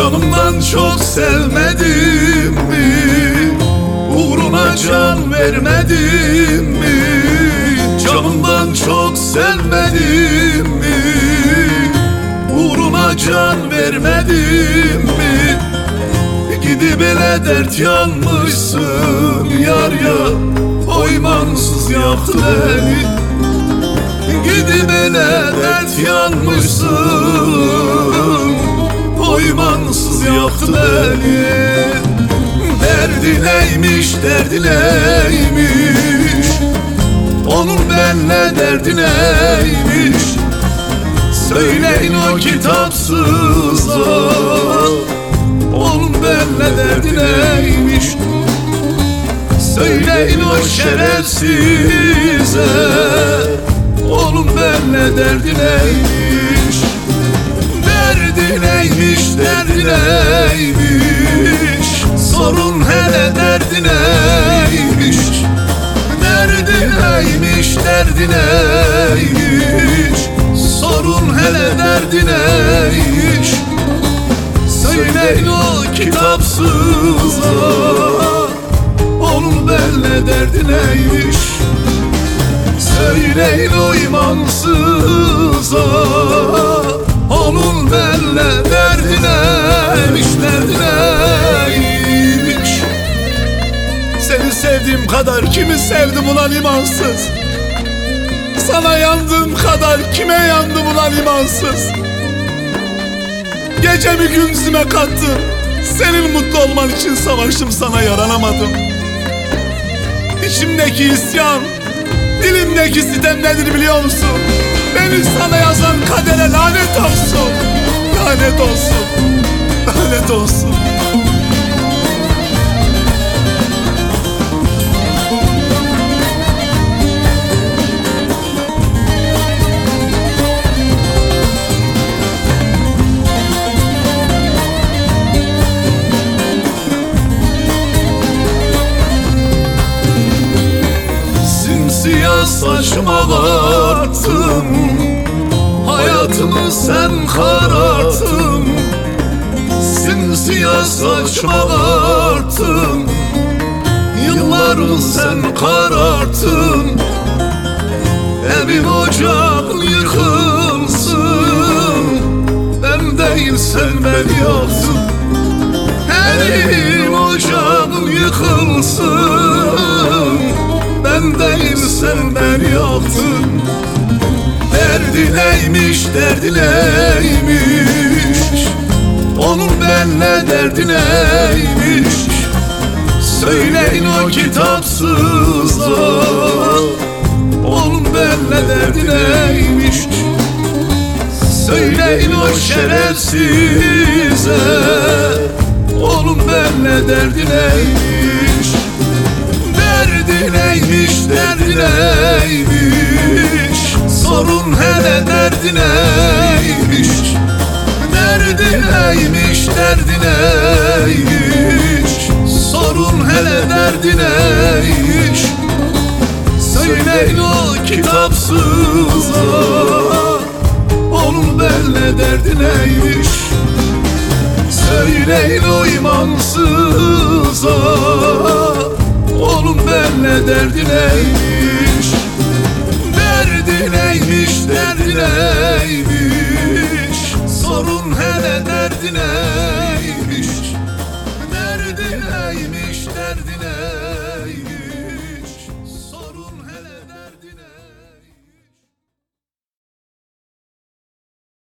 Canımdan çok sevmedim mi? Uğruna can vermedim mi? Canımdan çok sevmedim mi? Uğruna can vermedim mi? Gidip ele dert yanmışsın yar ya Oymansız yaktı beni Gidip ele dert yanmışsın Oymansız yaktı beni. Derdi neymiş Onun benle derdi neymiş? Söyleyin o kitapsıza Onun benle derdi neymiş? Söyleyin o şerefsize. Onun benle derdi neymiş derdi neymiş Sorun hele derdi neymiş Derdi neymiş, derdi neymiş Sorun hele derdi neymiş Söyleyin o kitapsıza Onun benle derdi neymiş? Söyleyin o imansıza Onun benle derdi Sevdiğim kadar kimi sevdim ulan imansız? Sana yandığım kadar kime yandım ulan imansız? Gecemi gündüzüme kattım Senin mutlu olman için savaştım sana yaranamadım. İçimdeki isyan Dilimdeki sitem nedir biliyor musun? Beni sana yazan kadere lanet olsun. Lanet olsun. Lanet olsun Simsiyah saçma ağarttın Hayatımı sen kararttın. Simsiyah saçma ağarttın Yıllarımı sen kararttın. Evim ocağım yıkılsın. Ben değil sen beni yaktın Evim ocağım yıkılsın Ben değil sen beni yaktın Derdi neymiş derdi neymiş? Onun benle derdi neymiş? Söyleyin o kitapsıza Onun benle derdi neymiş? Söyleyin o şerefsize. Onun benle derdi neymiş Derdi neymiş, derdi neymiş? Sorun hele derdi neymiş? Derdi neymiş, derdi neymiş? Sorun hele derdi neymiş? Söyleyin o kitapsıza Onun benle derdi neymiş? Söyleyin o imansıza benle derdi neymiş? Derdi neymiş, derdi neymiş? Sorun hele derdi neymiş? Derdi neymiş, derdi neymiş